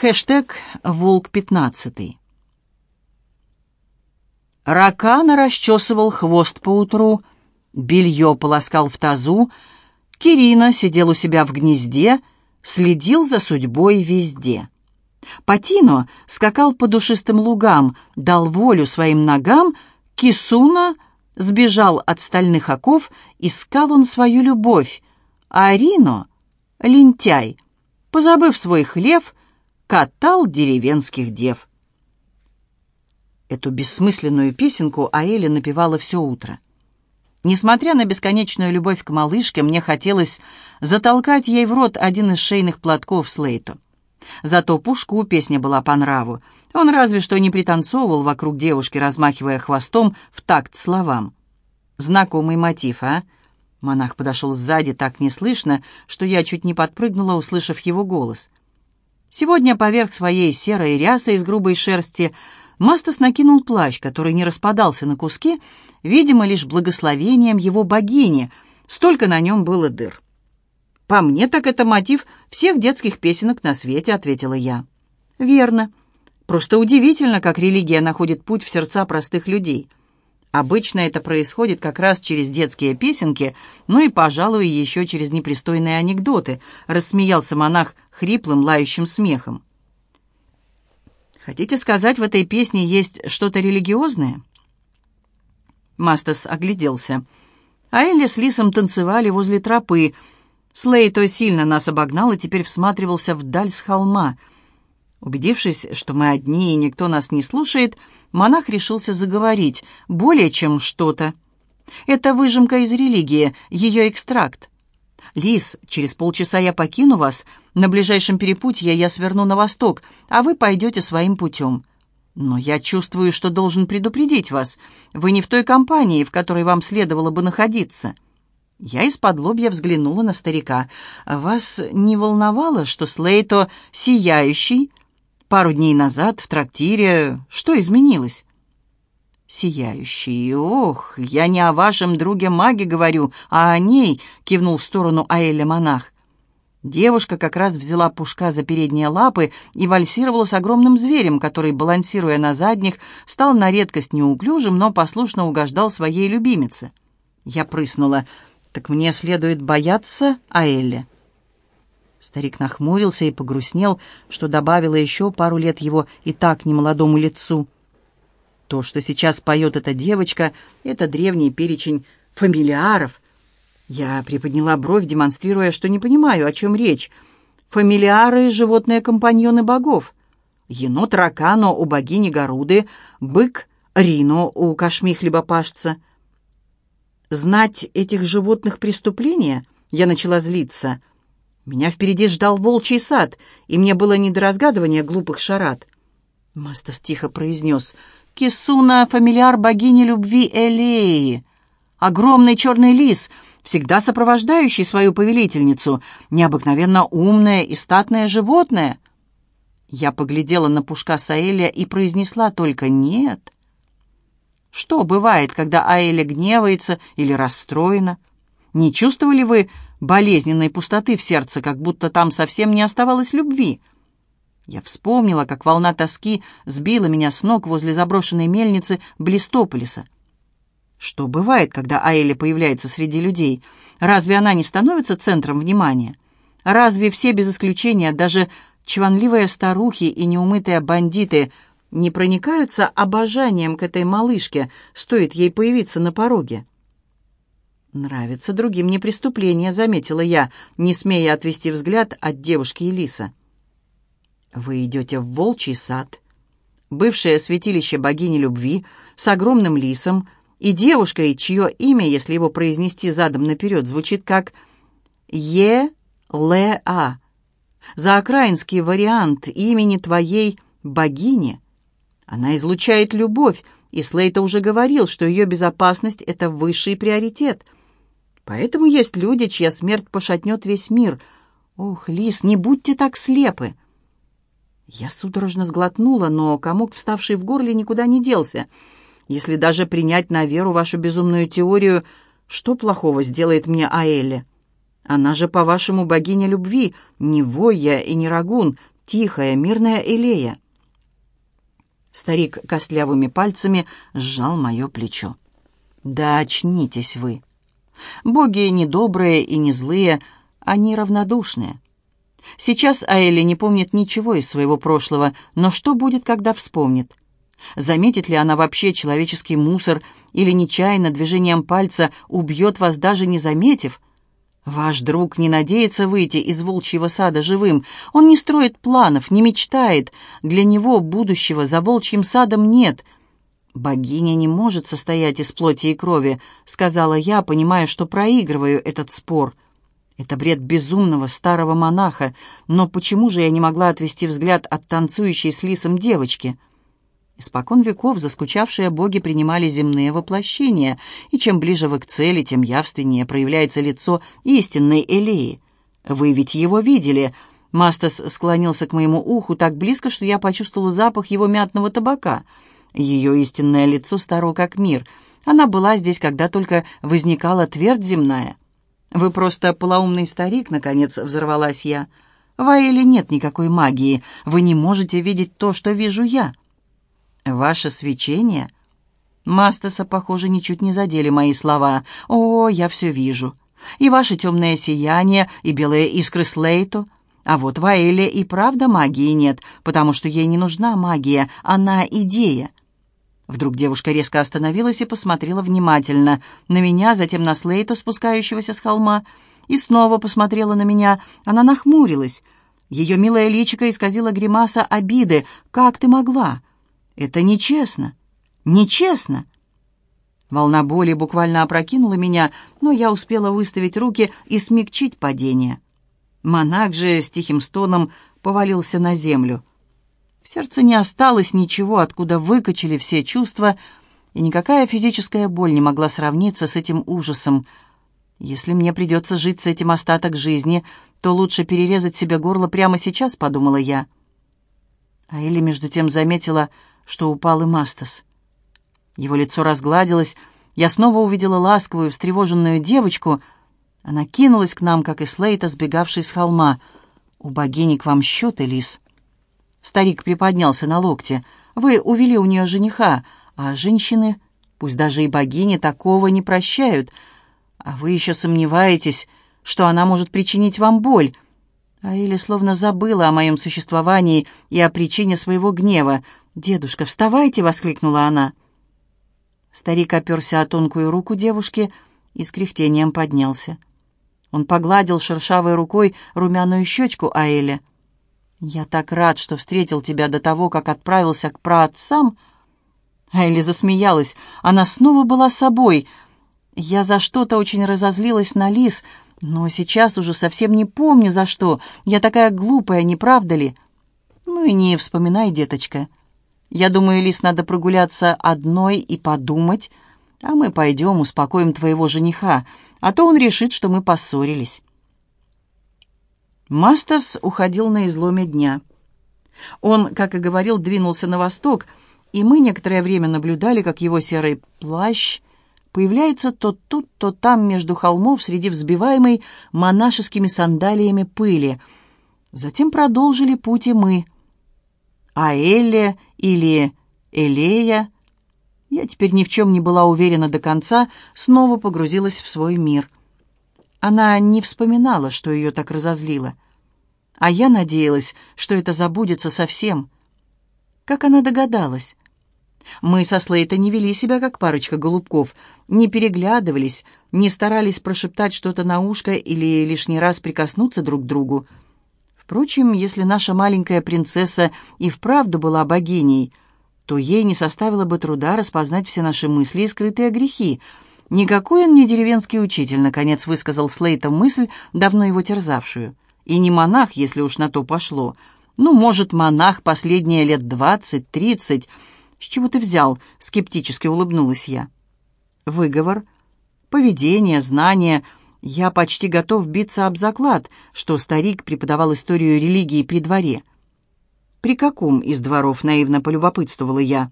Хэштег «Волк-15». Ракана расчесывал хвост поутру, белье полоскал в тазу, Кирина сидел у себя в гнезде, следил за судьбой везде. Патино скакал по душистым лугам, дал волю своим ногам, Кисуна сбежал от стальных оков, искал он свою любовь, а Рино, лентяй, позабыв свой хлев, катал деревенских дев. Эту бессмысленную песенку Аэля напевала все утро. Несмотря на бесконечную любовь к малышке, мне хотелось затолкать ей в рот один из шейных платков Слейту. Зато Пушку песня была по нраву. Он разве что не пританцовывал вокруг девушки, размахивая хвостом в такт словам. Знакомый мотив, а? Монах подошел сзади так неслышно, что я чуть не подпрыгнула, услышав его голос. Сегодня поверх своей серой рясы из грубой шерсти Мастас накинул плащ, который не распадался на куски, видимо, лишь благословением его богини, столько на нем было дыр. «По мне так это мотив всех детских песенок на свете», — ответила я. «Верно. Просто удивительно, как религия находит путь в сердца простых людей. Обычно это происходит как раз через детские песенки, ну и, пожалуй, еще через непристойные анекдоты, рассмеялся монах хриплым, лающим смехом. «Хотите сказать, в этой песне есть что-то религиозное?» Мастас огляделся. А Элли с Лисом танцевали возле тропы. Слей то сильно нас обогнал и теперь всматривался вдаль с холма. Убедившись, что мы одни и никто нас не слушает, — монах решился заговорить, более чем что-то. Это выжимка из религии, ее экстракт. «Лис, через полчаса я покину вас. На ближайшем перепутье я сверну на восток, а вы пойдете своим путем. Но я чувствую, что должен предупредить вас. Вы не в той компании, в которой вам следовало бы находиться». Я из-под лобья взглянула на старика. «Вас не волновало, что Слейто сияющий, Пару дней назад в трактире что изменилось?» «Сияющий, ох, я не о вашем друге-маге говорю, а о ней», — кивнул в сторону Аэля монах. Девушка как раз взяла пушка за передние лапы и вальсировала с огромным зверем, который, балансируя на задних, стал на редкость неуклюжим, но послушно угождал своей любимице. Я прыснула. «Так мне следует бояться Аэля?» Старик нахмурился и погрустнел, что добавило еще пару лет его и так немолодому лицу. То, что сейчас поет эта девочка, это древний перечень фамилиаров. Я приподняла бровь, демонстрируя, что не понимаю, о чем речь. Фамилиары — животные компаньоны богов. Енот Ракано у богини Горуды, бык Рино у кашми хлебопашца. Знать этих животных преступления? Я начала злиться — меня впереди ждал волчий сад, и мне было не до разгадывания глупых шарат. Мастас тихо произнес «Кисуна — фамильяр богини любви Элеи, огромный черный лис, всегда сопровождающий свою повелительницу, необыкновенно умное и статное животное». Я поглядела на Пушка Саэля и произнесла только «нет». Что бывает, когда Аэля гневается или расстроена? Не чувствовали вы болезненной пустоты в сердце, как будто там совсем не оставалось любви. Я вспомнила, как волна тоски сбила меня с ног возле заброшенной мельницы Блистополиса. Что бывает, когда Аэля появляется среди людей? Разве она не становится центром внимания? Разве все без исключения, даже чванливые старухи и неумытые бандиты, не проникаются обожанием к этой малышке, стоит ей появиться на пороге? «Нравится другим не преступление», — заметила я, не смея отвести взгляд от девушки Элиса. «Вы идете в волчий сад, бывшее святилище богини любви, с огромным лисом, и девушкой, чье имя, если его произнести задом наперед, звучит как Е-Ле-А. Заокраинский вариант имени твоей богини. Она излучает любовь, и Слейта уже говорил, что ее безопасность — это высший приоритет — Поэтому есть люди, чья смерть пошатнет весь мир. Ох, Лис, не будьте так слепы!» Я судорожно сглотнула, но комок, вставший в горле, никуда не делся. Если даже принять на веру вашу безумную теорию, что плохого сделает мне Аэлли? Она же, по-вашему, богиня любви, не Войя и не Рагун, тихая, мирная Элея. Старик костлявыми пальцами сжал мое плечо. «Да очнитесь вы! Боги не добрые и не злые, они равнодушные. Сейчас Аэли не помнит ничего из своего прошлого, но что будет, когда вспомнит? Заметит ли она вообще человеческий мусор или нечаянно движением пальца убьет вас, даже не заметив? Ваш друг не надеется выйти из волчьего сада живым. Он не строит планов, не мечтает. Для него будущего за волчьим садом нет. «Богиня не может состоять из плоти и крови», — сказала я, понимая, что проигрываю этот спор. Это бред безумного старого монаха, но почему же я не могла отвести взгляд от танцующей с лисом девочки?» Испокон веков заскучавшие боги принимали земные воплощения, и чем ближе вы к цели, тем явственнее проявляется лицо истинной Элеи. Вы ведь его видели. Мастас склонился к моему уху так близко, что я почувствовала запах его мятного табака. Ее истинное лицо старо как мир. Она была здесь, когда только возникала твердь земная. «Вы просто полоумный старик», — наконец взорвалась я. «В Аэле нет никакой магии. Вы не можете видеть то, что вижу я». «Ваше свечение?» Мастаса, похоже, ничуть не задели мои слова. «О, я все вижу. И ваше темное сияние, и белые искры Слейто. А вот в Аэле и правда магии нет, потому что ей не нужна магия, она идея». Вдруг девушка резко остановилась и посмотрела внимательно на меня, затем на Слейто, спускающегося с холма, и снова посмотрела на меня. Она нахмурилась. Ее милое личико исказило гримаса обиды. «Как ты могла?» Это нечестно. Нечестно. Волна боли буквально опрокинула меня, но я успела выставить руки и смягчить падение. Монах же с тихим стоном повалился на землю. Сердце не осталось ничего, откуда выкачали все чувства, и никакая физическая боль не могла сравниться с этим ужасом. «Если мне придется жить с этим остаток жизни, то лучше перерезать себе горло прямо сейчас», — подумала я. А Элли между тем заметила, что упал и Мастас. Его лицо разгладилось, я снова увидела ласковую, встревоженную девочку. Она кинулась к нам, как и Слейта, сбегавший с холма. «У богини к вам счет, Элис». Старик приподнялся на локте. «Вы увели у нее жениха, а женщины, пусть даже и богини, такого не прощают. А вы еще сомневаетесь, что она может причинить вам боль». А Эли словно забыла о моем существовании и о причине своего гнева. «Дедушка, вставайте!» — воскликнула она. Старик оперся о тонкую руку девушки и с кряхтением поднялся. Он погладил шершавой рукой румяную щечку Аэля. «Я так рад, что встретил тебя до того, как отправился к праотцам!» Айли засмеялась. Она снова была собой. Я за что-то очень разозлилась на Лис, но сейчас уже совсем не помню, за что. Я такая глупая, не правда ли? Ну и не вспоминай, деточка. Я думаю, Лис, надо прогуляться одной и подумать, а мы пойдем, успокоим твоего жениха, а то он решит, что мы поссорились». Мастас уходил на изломе дня. Он, как и говорил, двинулся на восток, и мы некоторое время наблюдали, как его серый плащ появляется то тут, то там между холмов среди взбиваемой монашескими сандалиями пыли. Затем продолжили путь и мы — а Элле или Элея, я теперь ни в чем не была уверена до конца, снова погрузилась в свой мир. Она не вспоминала, что ее так разозлило. А я надеялась, что это забудется совсем. Как она догадалась? Мы со Слейта не вели себя, как парочка голубков, не переглядывались, не старались прошептать что-то на ушко или лишний раз прикоснуться друг к другу. Впрочем, если наша маленькая принцесса и вправду была богиней, то ей не составило бы труда распознать все наши мысли и скрытые грехи. «Никакой он не деревенский учитель», — наконец высказал Слейтом мысль, давно его терзавшую. «И не монах, если уж на то пошло. Ну, может, монах последние лет двадцать-тридцать. С чего ты взял?» — скептически улыбнулась я. «Выговор, поведение, знания — я почти готов биться об заклад, что старик преподавал историю религии при дворе. «При каком из дворов?» — наивно полюбопытствовала я.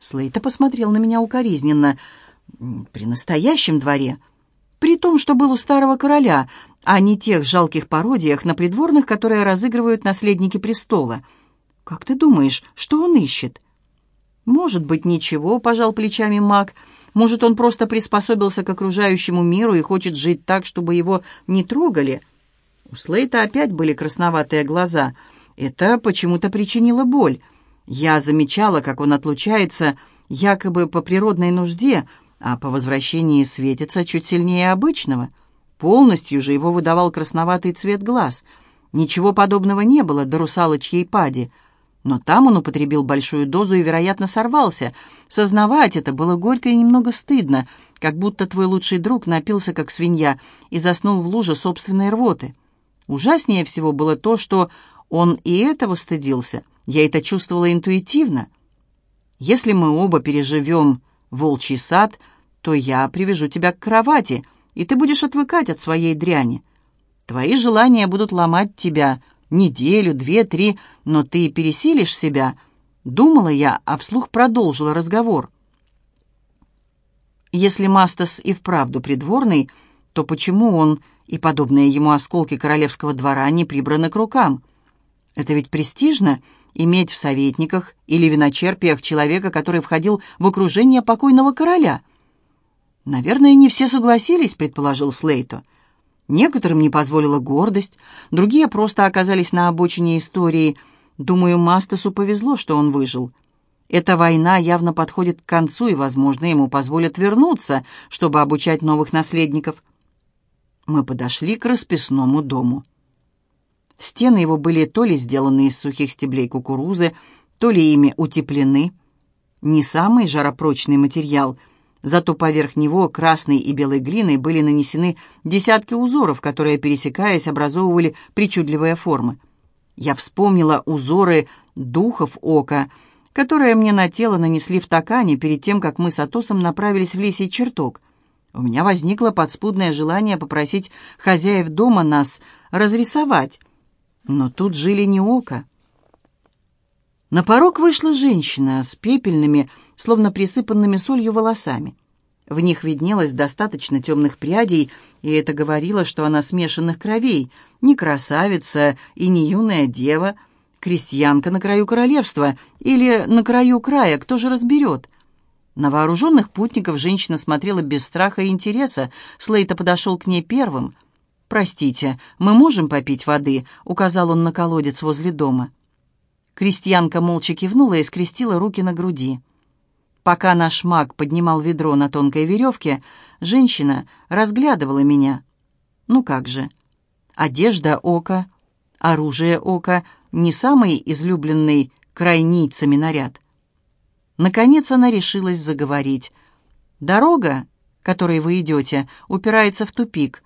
Слейта посмотрел на меня укоризненно. «При настоящем дворе. При том, что был у старого короля, а не тех жалких пародиях на придворных, которые разыгрывают наследники престола. Как ты думаешь, что он ищет? Может быть, ничего, пожал плечами маг. Может, он просто приспособился к окружающему миру и хочет жить так, чтобы его не трогали? У Слейта опять были красноватые глаза. Это почему-то причинило боль. Я замечала, как он отлучается, якобы по природной нужде, а по возвращении светится чуть сильнее обычного. Полностью же его выдавал красноватый цвет глаз. Ничего подобного не было до русалочьей пади. Но там он употребил большую дозу и, вероятно, сорвался. Сознавать это было горько и немного стыдно, как будто твой лучший друг напился, как свинья, и заснул в луже собственной рвоты. Ужаснее всего было то, что он и этого стыдился. Я это чувствовала интуитивно. Если мы оба переживем волчий сад, то я привяжу тебя к кровати, и ты будешь отвыкать от своей дряни. Твои желания будут ломать тебя неделю, две, три, но ты пересилишь себя. Думала я, а вслух продолжила разговор. Если Мастас и вправду придворный, то почему он и подобные ему осколки королевского двора не прибраны к рукам? Это ведь престижно — иметь в советниках или виночерпиях человека, который входил в окружение покойного короля. «Наверное, не все согласились», — предположил Слейто. «Некоторым не позволила гордость, другие просто оказались на обочине истории. Думаю, Мастасу повезло, что он выжил. Эта война явно подходит к концу, и, возможно, ему позволят вернуться, чтобы обучать новых наследников». Мы подошли к расписному дому. Стены его были то ли сделаны из сухих стеблей кукурузы, то ли ими утеплены. Не самый жаропрочный материал, зато поверх него красной и белой глиной были нанесены десятки узоров, которые, пересекаясь, образовывали причудливые формы. Я вспомнила узоры духов ока, которые мне на тело нанесли в такане перед тем, как мы с Атосом направились в лисий чертог. У меня возникло подспудное желание попросить хозяев дома нас разрисовать, но тут жили не око. На порог вышла женщина с пепельными, словно присыпанными солью волосами. В них виднелось достаточно темных прядей, и это говорило, что она смешанных кровей, не красавица и не юная дева, крестьянка на краю королевства или на краю края, кто же разберет? На вооруженных путников женщина смотрела без страха и интереса. Слейта подошел к ней первым — «Простите, мы можем попить воды?» — указал он на колодец возле дома. Крестьянка молча кивнула и скрестила руки на груди. Пока наш маг поднимал ведро на тонкой веревке, женщина разглядывала меня. Ну как же, одежда ока, оружие ока, не самый излюбленный крайницами наряд. Наконец она решилась заговорить. «Дорога, которой вы идете, упирается в тупик. —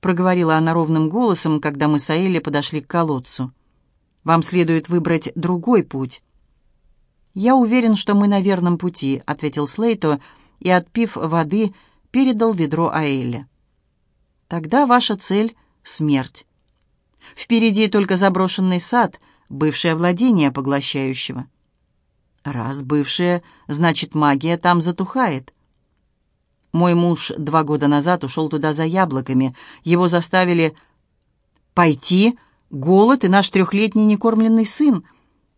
проговорила она ровным голосом, когда мы с Аэлли подошли к колодцу. «Вам следует выбрать другой путь». «Я уверен, что мы на верном пути», — ответил Слейто и, отпив воды, передал ведро Аэлле. «Тогда ваша цель — смерть. Впереди только заброшенный сад, бывшее владение поглощающего». «Раз бывшее, значит, магия там затухает». Мой муж два года назад ушел туда за яблоками. Его заставили пойти голод и наш трехлетний некормленный сын.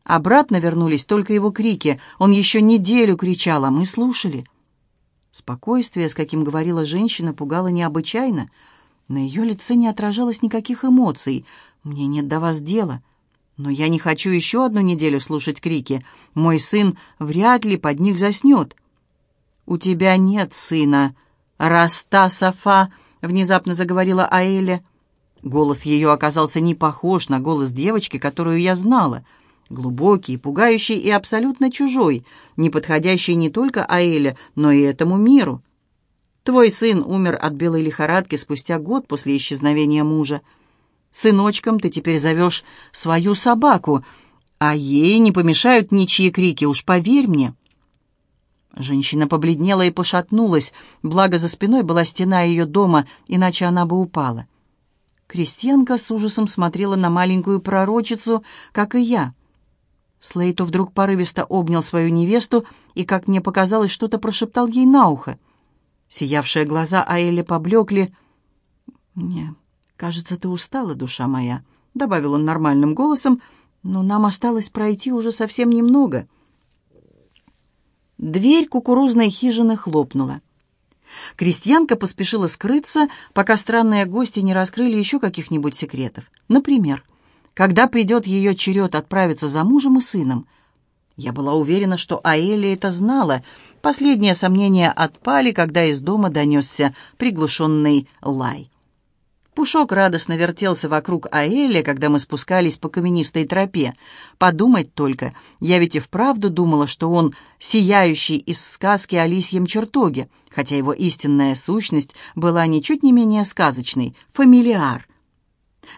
Обратно вернулись только его крики. Он еще неделю кричал, а мы слушали. Спокойствие, с каким говорила женщина, пугало необычайно. На ее лице не отражалось никаких эмоций. «Мне нет до вас дела». Но я не хочу еще одну неделю слушать крики. Мой сын вряд ли под них заснет. «У тебя нет сына, Раста Сафа», — внезапно заговорила Аэля. Голос ее оказался не похож на голос девочки, которую я знала. Глубокий, пугающий и абсолютно чужой, не подходящий не только Аэле, но и этому миру. Твой сын умер от белой лихорадки спустя год после исчезновения мужа. Сыночком ты теперь зовешь свою собаку, а ей не помешают ничьи крики, уж поверь мне». Женщина побледнела и пошатнулась, благо за спиной была стена ее дома, иначе она бы упала. Крестьянка с ужасом смотрела на маленькую пророчицу, как и я. Слейто вдруг порывисто обнял свою невесту и, как мне показалось, что-то прошептал ей на ухо. Сиявшие глаза Аэли поблекли. «Мне кажется, ты устала, душа моя», — добавил он нормальным голосом, «но нам осталось пройти уже совсем немного». Дверь кукурузной хижины хлопнула. Крестьянка поспешила скрыться, пока странные гости не раскрыли еще каких-нибудь секретов. Например, когда придет ее черед отправиться за мужем и сыном. Я была уверена, что Аэля это знала. Последние сомнения отпали, когда из дома донесся приглушенный лай. Пушок радостно вертелся вокруг Аэля, когда мы спускались по каменистой тропе. Подумать только, я ведь и вправду думала, что он сияющий из сказки о лисьем чертоге, хотя его истинная сущность была ничуть не менее сказочной — фамилиар.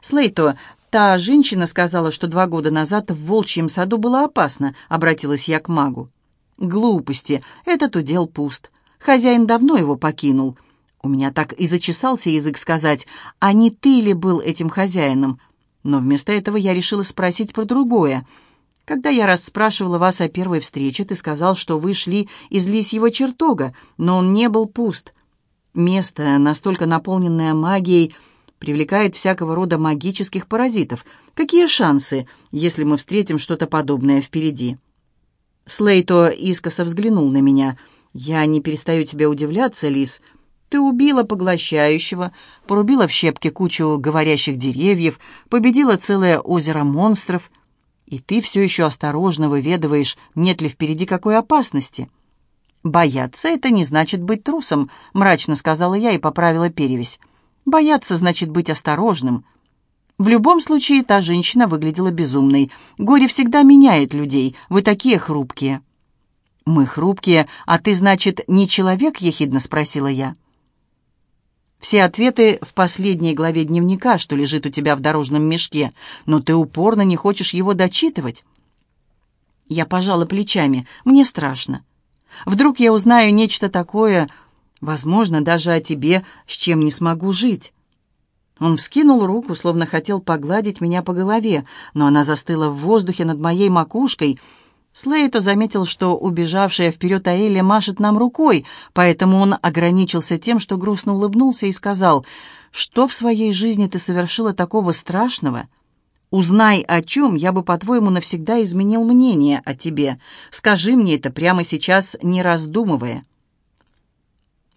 Слейто, та женщина сказала, что два года назад в волчьем саду было опасно, обратилась я к магу. Глупости, этот удел пуст. Хозяин давно его покинул — у меня так и зачесался язык сказать, а не ты ли был этим хозяином? Но вместо этого я решила спросить про другое. Когда я расспрашивала вас о первой встрече, ты сказал, что вы шли из лисьего чертога, но он не был пуст. Место, настолько наполненное магией, привлекает всякого рода магических паразитов. Какие шансы, если мы встретим что-то подобное впереди?» Слейто искоса взглянул на меня. «Я не перестаю тебя удивляться, Лис». Ты убила поглощающего, порубила в щепки кучу говорящих деревьев, победила целое озеро монстров, и ты все еще осторожно выведываешь, нет ли впереди какой опасности. «Бояться — это не значит быть трусом», — мрачно сказала я и поправила перевесь. «Бояться значит быть осторожным». В любом случае, та женщина выглядела безумной. Горе всегда меняет людей. Вы такие хрупкие. «Мы хрупкие, а ты, значит, не человек?» — ехидно спросила я. Все ответы в последней главе дневника, что лежит у тебя в дорожном мешке, но ты упорно не хочешь его дочитывать. Я пожала плечами. Мне страшно. Вдруг я узнаю нечто такое, возможно, даже о тебе, с чем не смогу жить. Он вскинул руку, словно хотел погладить меня по голове, но она застыла в воздухе над моей макушкой — Слейто заметил, что убежавшая вперед Аэля машет нам рукой, поэтому он ограничился тем, что грустно улыбнулся и сказал, «Что в своей жизни ты совершила такого страшного? Узнай, о чем, я бы, по-твоему, навсегда изменил мнение о тебе. Скажи мне это прямо сейчас, не раздумывая».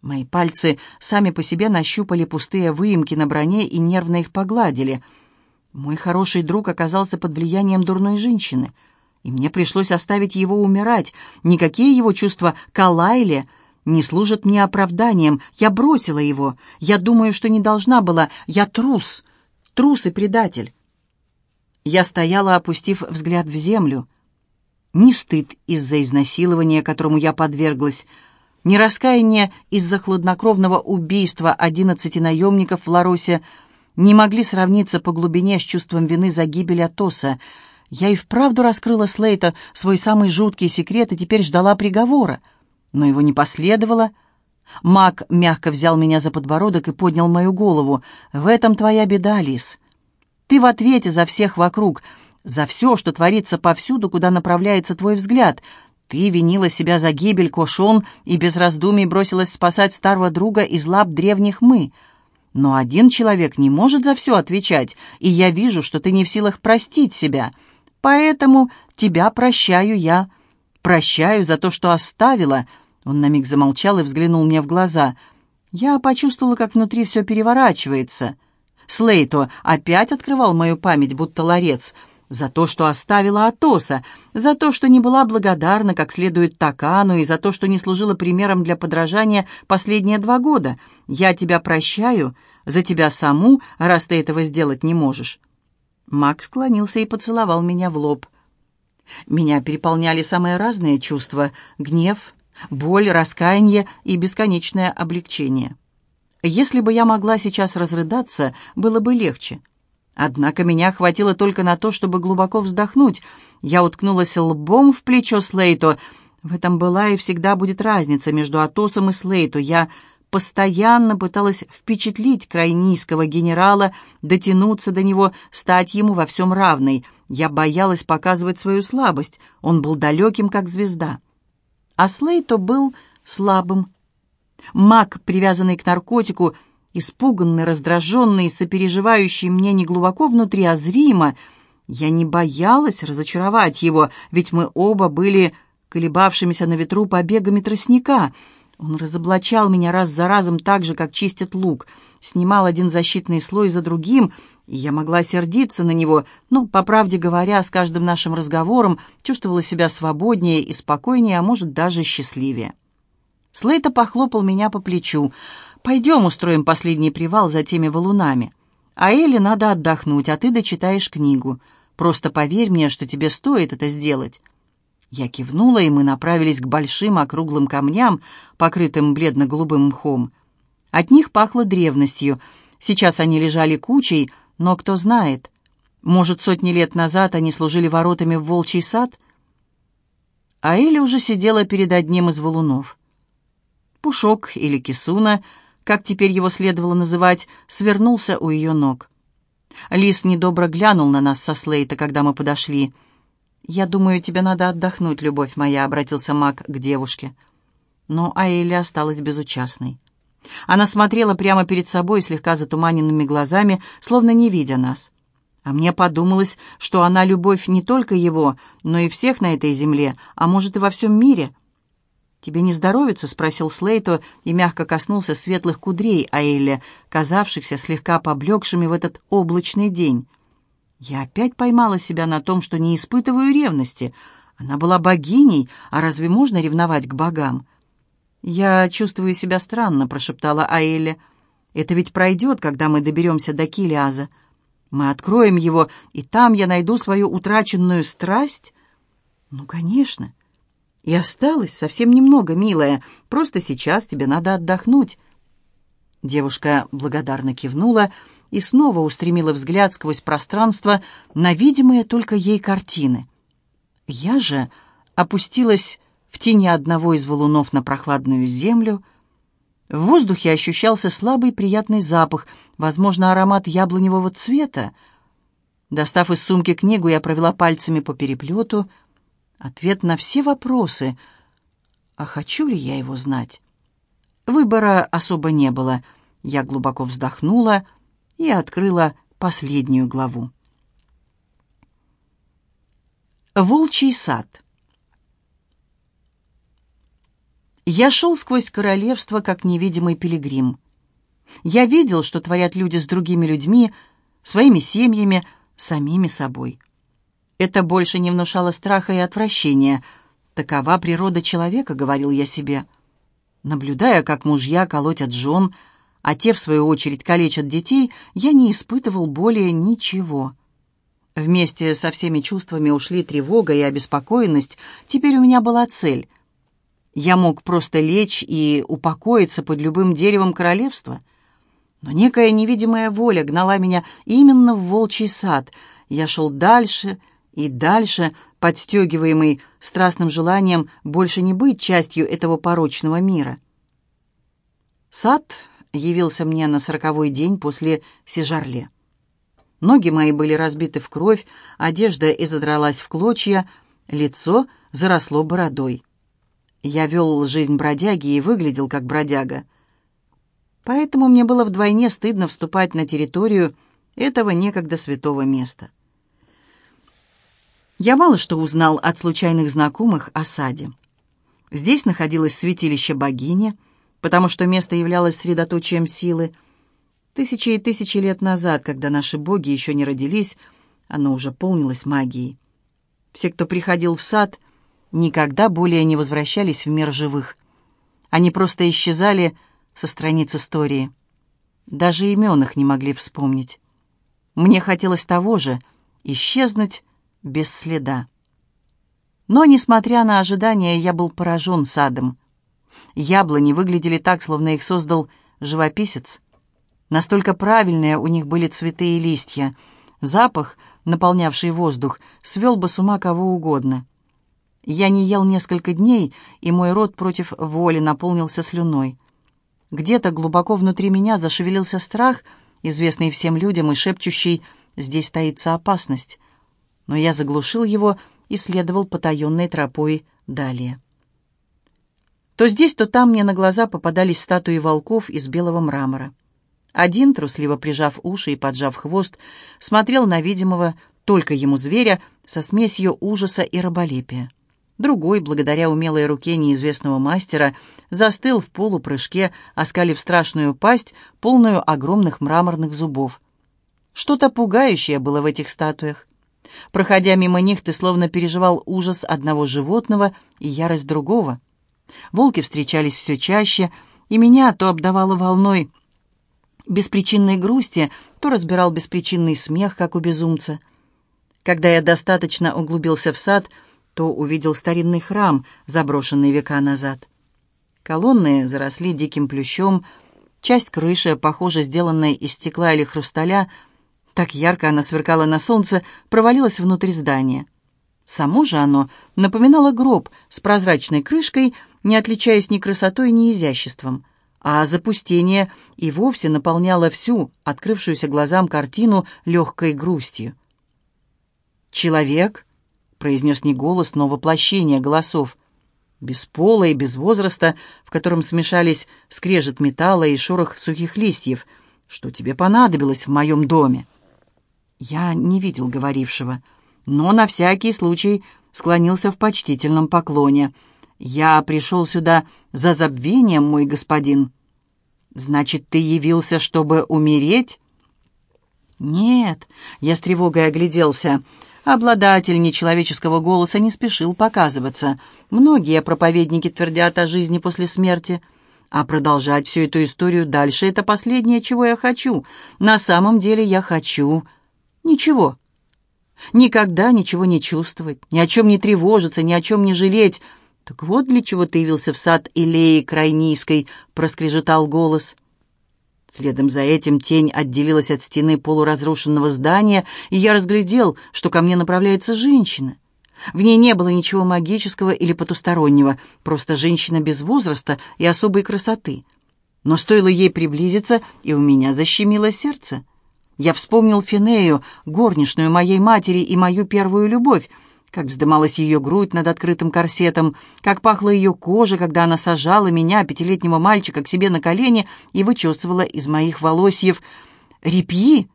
Мои пальцы сами по себе нащупали пустые выемки на броне и нервно их погладили. Мой хороший друг оказался под влиянием дурной женщины — и мне пришлось оставить его умирать. Никакие его чувства к Алайле не служат мне оправданием. Я бросила его. Я думаю, что не должна была. Я трус. Трус и предатель. Я стояла, опустив взгляд в землю. Ни стыд из-за изнасилования, которому я подверглась, ни раскаяние из-за хладнокровного убийства одиннадцати наемников в Ларосе не могли сравниться по глубине с чувством вины за гибель Атоса — я и вправду раскрыла Слейта свой самый жуткий секрет и теперь ждала приговора. Но его не последовало. Мак мягко взял меня за подбородок и поднял мою голову. «В этом твоя беда, Лис. Ты в ответе за всех вокруг, за все, что творится повсюду, куда направляется твой взгляд. Ты винила себя за гибель Кошон и без раздумий бросилась спасать старого друга из лап древних мы». Но один человек не может за все отвечать, и я вижу, что ты не в силах простить себя. Поэтому тебя прощаю я. Прощаю за то, что оставила». Он на миг замолчал и взглянул мне в глаза. Я почувствовала, как внутри все переворачивается. Слейто опять открывал мою память, будто ларец, за то, что оставила Атоса, за то, что не была благодарна как следует Такану и за то, что не служила примером для подражания последние два года. Я тебя прощаю за тебя саму, раз ты этого сделать не можешь. Макс склонился и поцеловал меня в лоб. Меня переполняли самые разные чувства — гнев, боль, раскаяние и бесконечное облегчение. Если бы я могла сейчас разрыдаться, было бы легче. Однако меня хватило только на то, чтобы глубоко вздохнуть. Я уткнулась лбом в плечо Слейто. В этом была и всегда будет разница между Атосом и Слейто. Я постоянно пыталась впечатлить крайнийского генерала, дотянуться до него, стать ему во всем равной. Я боялась показывать свою слабость. Он был далеким, как звезда. А Слейто был слабым. Маг, привязанный к наркотику, испуганный, раздраженный, сопереживающий мне не глубоко внутри, а зримо, я не боялась разочаровать его, ведь мы оба были колебавшимися на ветру побегами тростника. Он разоблачал меня раз за разом так же, как чистят лук, снимал один защитный слой за другим, и я могла сердиться на него, но, по правде говоря, с каждым нашим разговором чувствовала себя свободнее и спокойнее, а может, даже счастливее. Слейта похлопал меня по плечу. «Пойдем устроим последний привал за теми валунами. А Элли надо отдохнуть, а ты дочитаешь книгу. Просто поверь мне, что тебе стоит это сделать». Я кивнула, и мы направились к большим округлым камням, покрытым бледно-голубым мхом. От них пахло древностью. Сейчас они лежали кучей, но кто знает, может, сотни лет назад они служили воротами в волчий сад? А Эля уже сидела перед одним из валунов. Пушок или кисуна, как теперь его следовало называть, свернулся у ее ног. Лис недобро глянул на нас со Слейта, когда мы подошли — «Я думаю, тебе надо отдохнуть, любовь моя», — обратился Мак к девушке. Но Аэля осталась безучастной. Она смотрела прямо перед собой слегка затуманенными глазами, словно не видя нас. А мне подумалось, что она любовь не только его, но и всех на этой земле, а может и во всем мире. «Тебе не здоровится?» — спросил Слейто и мягко коснулся светлых кудрей Аэля, казавшихся слегка поблекшими в этот облачный день. Я опять поймала себя на том, что не испытываю ревности. Она была богиней, а разве можно ревновать к богам? «Я чувствую себя странно», — прошептала Аэля. «Это ведь пройдет, когда мы доберемся до Килиаза. Мы откроем его, и там я найду свою утраченную страсть?» «Ну, конечно. И осталось совсем немного, милая. Просто сейчас тебе надо отдохнуть». Девушка благодарно кивнула, — и снова устремила взгляд сквозь пространство на видимые только ей картины. Я же опустилась в тени одного из валунов на прохладную землю. В воздухе ощущался слабый приятный запах, возможно, аромат яблоневого цвета. Достав из сумки книгу, я провела пальцами по переплету. Ответ на все вопросы. А хочу ли я его знать? Выбора особо не было. Я глубоко вздохнула — и открыла последнюю главу. Волчий сад. Я шел сквозь королевство, как невидимый пилигрим. Я видел, что творят люди с другими людьми, своими семьями, самими собой. Это больше не внушало страха и отвращения. Такова природа человека, говорил я себе. Наблюдая, как мужья колотят жен, а те, в свою очередь, калечат детей, я не испытывал более ничего. Вместе со всеми чувствами ушли тревога и обеспокоенность. Теперь у меня была цель. Я мог просто лечь и упокоиться под любым деревом королевства. Но некая невидимая воля гнала меня именно в волчий сад. Я шел дальше и дальше, подстегиваемый страстным желанием больше не быть частью этого порочного мира. Сад явился мне на сороковой день после Сижарле. Ноги мои были разбиты в кровь, одежда изодралась в клочья, лицо заросло бородой. Я вел жизнь бродяги и выглядел как бродяга. Поэтому мне было вдвойне стыдно вступать на территорию этого некогда святого места. Я мало что узнал от случайных знакомых о саде. Здесь находилось святилище богини — потому что место являлось средоточием силы. Тысячи и тысячи лет назад, когда наши боги еще не родились, оно уже полнилось магией. Все, кто приходил в сад, никогда более не возвращались в мир живых. Они просто исчезали со страниц истории. Даже имен их не могли вспомнить. Мне хотелось того же — исчезнуть без следа. Но, несмотря на ожидания, я был поражен садом. Яблони выглядели так, словно их создал живописец. Настолько правильные у них были цветы и листья. Запах, наполнявший воздух, свел бы с ума кого угодно. Я не ел несколько дней, и мой рот против воли наполнился слюной. Где-то глубоко внутри меня зашевелился страх, известный всем людям и шепчущий «здесь таится опасность». Но я заглушил его и следовал потаенной тропой далее. То здесь, то там мне на глаза попадались статуи волков из белого мрамора. Один, трусливо прижав уши и поджав хвост, смотрел на видимого только ему зверя со смесью ужаса и раболепия. Другой, благодаря умелой руке неизвестного мастера, застыл в полупрыжке, оскалив страшную пасть, полную огромных мраморных зубов. Что-то пугающее было в этих статуях. Проходя мимо них, ты словно переживал ужас одного животного и ярость другого. Волки встречались все чаще, и меня то обдавало волной беспричинной грусти, то разбирал беспричинный смех, как у безумца. Когда я достаточно углубился в сад, то увидел старинный храм, заброшенный века назад. Колонны заросли диким плющом, часть крыши, похоже, сделанная из стекла или хрусталя, так ярко она сверкала на солнце, провалилась внутрь здания. Само же оно напоминало гроб с прозрачной крышкой, не отличаясь ни красотой, ни изяществом а запустение и вовсе наполняло всю открывшуюся глазам картину легкой грустью. «Человек», — произнес не голос, но воплощение голосов, без пола и без возраста, в котором смешались скрежет металла и шорох сухих листьев, что тебе понадобилось в моем доме. Я не видел говорившего, но на всякий случай склонился в почтительном поклоне. «Я пришел сюда за забвением, мой господин». «Значит, ты явился, чтобы умереть?» «Нет», — я с тревогой огляделся. Обладатель нечеловеческого голоса не спешил показываться. Многие проповедники твердят о жизни после смерти. А продолжать всю эту историю дальше — это последнее, чего я хочу. На самом деле я хочу... Ничего. Никогда ничего не чувствовать, ни о чем не тревожиться, ни о чем не жалеть — «Так вот для чего ты явился в сад Илеи Крайнийской», — проскрежетал голос. Следом за этим тень отделилась от стены полуразрушенного здания, и я разглядел, что ко мне направляется женщина. В ней не было ничего магического или потустороннего, просто женщина без возраста и особой красоты. Но стоило ей приблизиться, и у меня защемило сердце. Я вспомнил Финею, горничную моей матери и мою первую любовь, как вздымалась ее грудь над открытым корсетом, как пахла ее кожа, когда она сажала меня, пятилетнего мальчика, к себе на колени и вычесывала из моих волосьев репьи.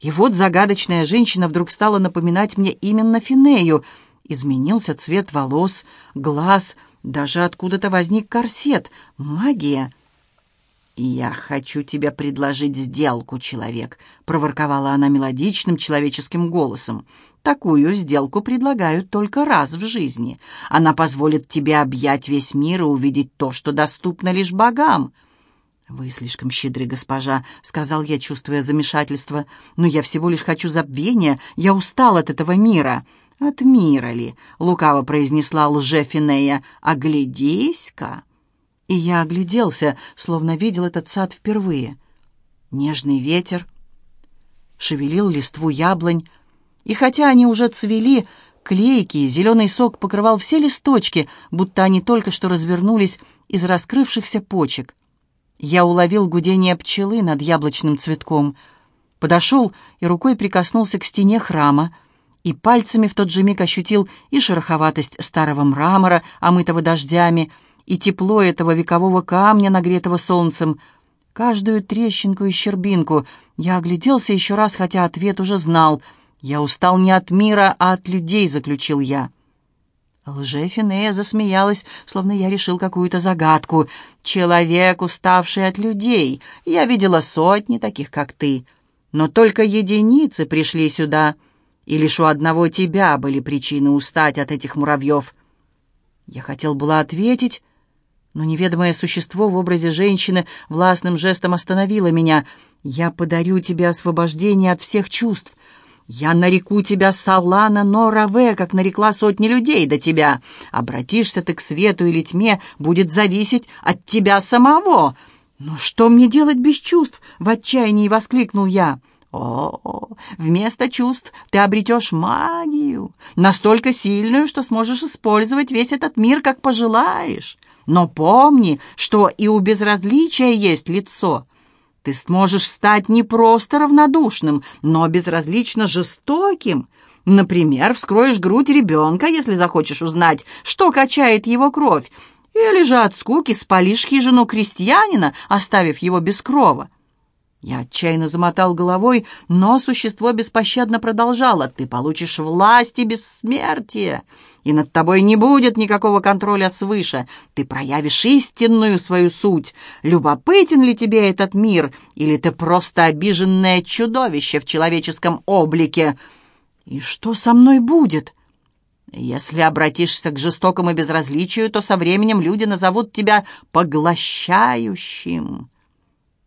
И вот загадочная женщина вдруг стала напоминать мне именно Финею. Изменился цвет волос, глаз, даже откуда-то возник корсет. Магия. «Я хочу тебе предложить сделку, человек», — проворковала она мелодичным человеческим голосом. Такую сделку предлагают только раз в жизни. Она позволит тебе объять весь мир и увидеть то, что доступно лишь богам». «Вы слишком щедры, госпожа», — сказал я, чувствуя замешательство. «Но я всего лишь хочу забвения. Я устал от этого мира». «От мира ли?» — лукаво произнесла лже-Финея. «Оглядись-ка!» И я огляделся, словно видел этот сад впервые. Нежный ветер шевелил листву яблонь, и хотя они уже цвели, клейкий зеленый сок покрывал все листочки, будто они только что развернулись из раскрывшихся почек. Я уловил гудение пчелы над яблочным цветком, подошел и рукой прикоснулся к стене храма, и пальцами в тот же миг ощутил и шероховатость старого мрамора, омытого дождями, и тепло этого векового камня, нагретого солнцем. Каждую трещинку и щербинку я огляделся еще раз, хотя ответ уже знал — «Я устал не от мира, а от людей», — заключил я. Лжефинея засмеялась, словно я решил какую-то загадку. «Человек, уставший от людей. Я видела сотни таких, как ты. Но только единицы пришли сюда, и лишь у одного тебя были причины устать от этих муравьев». Я хотел было ответить, но неведомое существо в образе женщины властным жестом остановило меня. «Я подарю тебе освобождение от всех чувств». Я нареку тебя Салана Нораве, как нарекла сотни людей до тебя. Обратишься ты к свету или тьме, будет зависеть от тебя самого. Но что мне делать без чувств? В отчаянии воскликнул я. О, вместо чувств ты обретешь магию, настолько сильную, что сможешь использовать весь этот мир, как пожелаешь. Но помни, что и у безразличия есть лицо — ты сможешь стать не просто равнодушным, но безразлично жестоким. Например, вскроешь грудь ребенка, если захочешь узнать, что качает его кровь, Или же от скуки спалишь хижину крестьянина, оставив его без крова. Я отчаянно замотал головой, но существо беспощадно продолжало. «Ты получишь власть и бессмертие, и над тобой не будет никакого контроля свыше. Ты проявишь истинную свою суть. Любопытен ли тебе этот мир, или ты просто обиженное чудовище в человеческом облике? И что со мной будет?» Если обратишься к жестокому безразличию, то со временем люди назовут тебя поглощающим.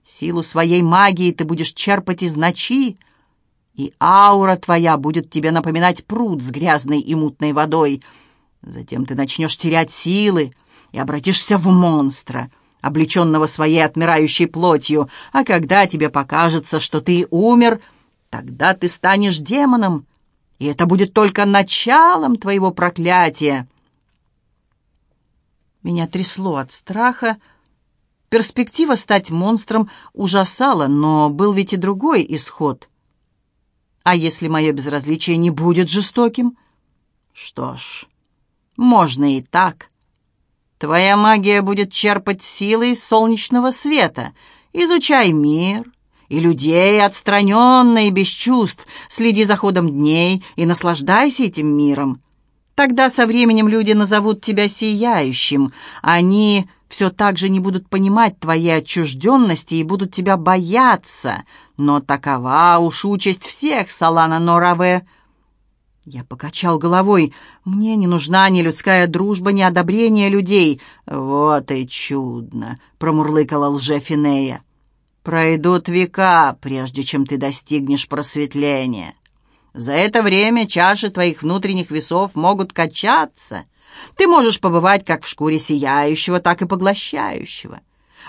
Силу своей магии ты будешь черпать из ночи, и аура твоя будет тебе напоминать пруд с грязной и мутной водой. Затем ты начнешь терять силы и обратишься в монстра, облеченного своей отмирающей плотью, а когда тебе покажется, что ты умер, тогда ты станешь демоном, и это будет только началом твоего проклятия. Меня трясло от страха, Перспектива стать монстром ужасала, но был ведь и другой исход. А если мое безразличие не будет жестоким? Что ж, можно и так. Твоя магия будет черпать силы из солнечного света. Изучай мир и людей отстраненно и без чувств. Следи за ходом дней и наслаждайся этим миром. Тогда со временем люди назовут тебя сияющим. Они все так же не будут понимать твоей отчужденности и будут тебя бояться. Но такова уж участь всех, Салана Нораве. Я покачал головой. Мне не нужна ни людская дружба, ни одобрение людей. Вот и чудно, промурлыкала лжефинея. Пройдут века, прежде чем ты достигнешь просветления. За это время чаши твоих внутренних весов могут качаться, ты можешь побывать как в шкуре сияющего, так и поглощающего.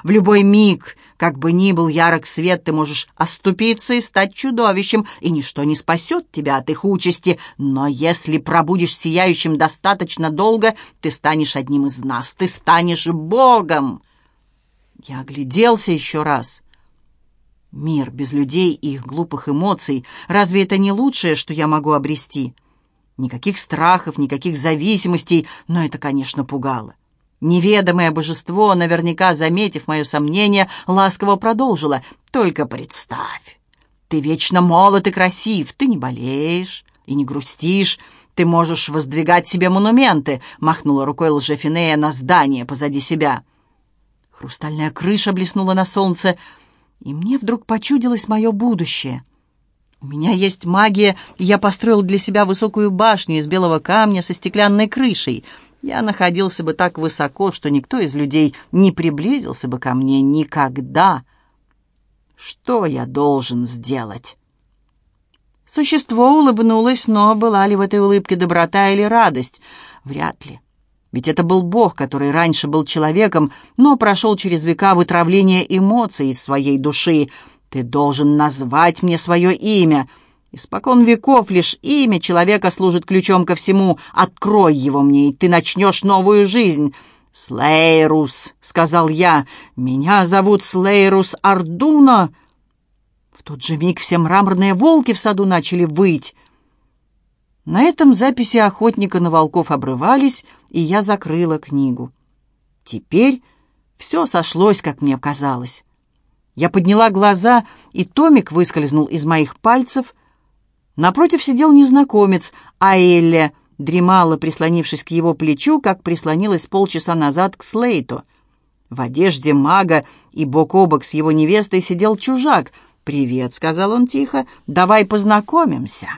В любой миг, как бы ни был ярок свет, ты можешь оступиться и стать чудовищем, и ничто не спасет тебя от их участи. Но если пробудешь сияющим достаточно долго, ты станешь одним из нас, ты станешь Богом. Я огляделся еще раз. Мир без людей и их глупых эмоций. Разве это не лучшее, что я могу обрести?» Никаких страхов, никаких зависимостей, но это, конечно, пугало. Неведомое божество, наверняка заметив мое сомнение, ласково продолжило. «Только представь, ты вечно молод и красив, ты не болеешь и не грустишь, ты можешь воздвигать себе монументы», махнула рукой лжефинея на здание позади себя. Хрустальная крыша блеснула на солнце, и мне вдруг почудилось мое будущее — у меня есть магия, и я построил для себя высокую башню из белого камня со стеклянной крышей. Я находился бы так высоко, что никто из людей не приблизился бы ко мне никогда. Что я должен сделать?» Существо улыбнулось, но была ли в этой улыбке доброта или радость? Вряд ли. Ведь это был Бог, который раньше был человеком, но прошел через века вытравления эмоций из своей души — ты должен назвать мне свое имя. Испокон веков лишь имя человека служит ключом ко всему. Открой его мне, и ты начнешь новую жизнь». «Слейрус», — сказал я, — «меня зовут Слейрус Ардуна». В тот же миг все мраморные волки в саду начали выть. На этом записи охотника на волков обрывались, и я закрыла книгу. Теперь все сошлось, как мне казалось. Я подняла глаза, и томик выскользнул из моих пальцев. Напротив сидел незнакомец, а Элли дремала, прислонившись к его плечу, как прислонилась полчаса назад к Слейту. В одежде мага и бок о бок с его невестой сидел чужак. «Привет», — сказал он тихо, — «давай познакомимся».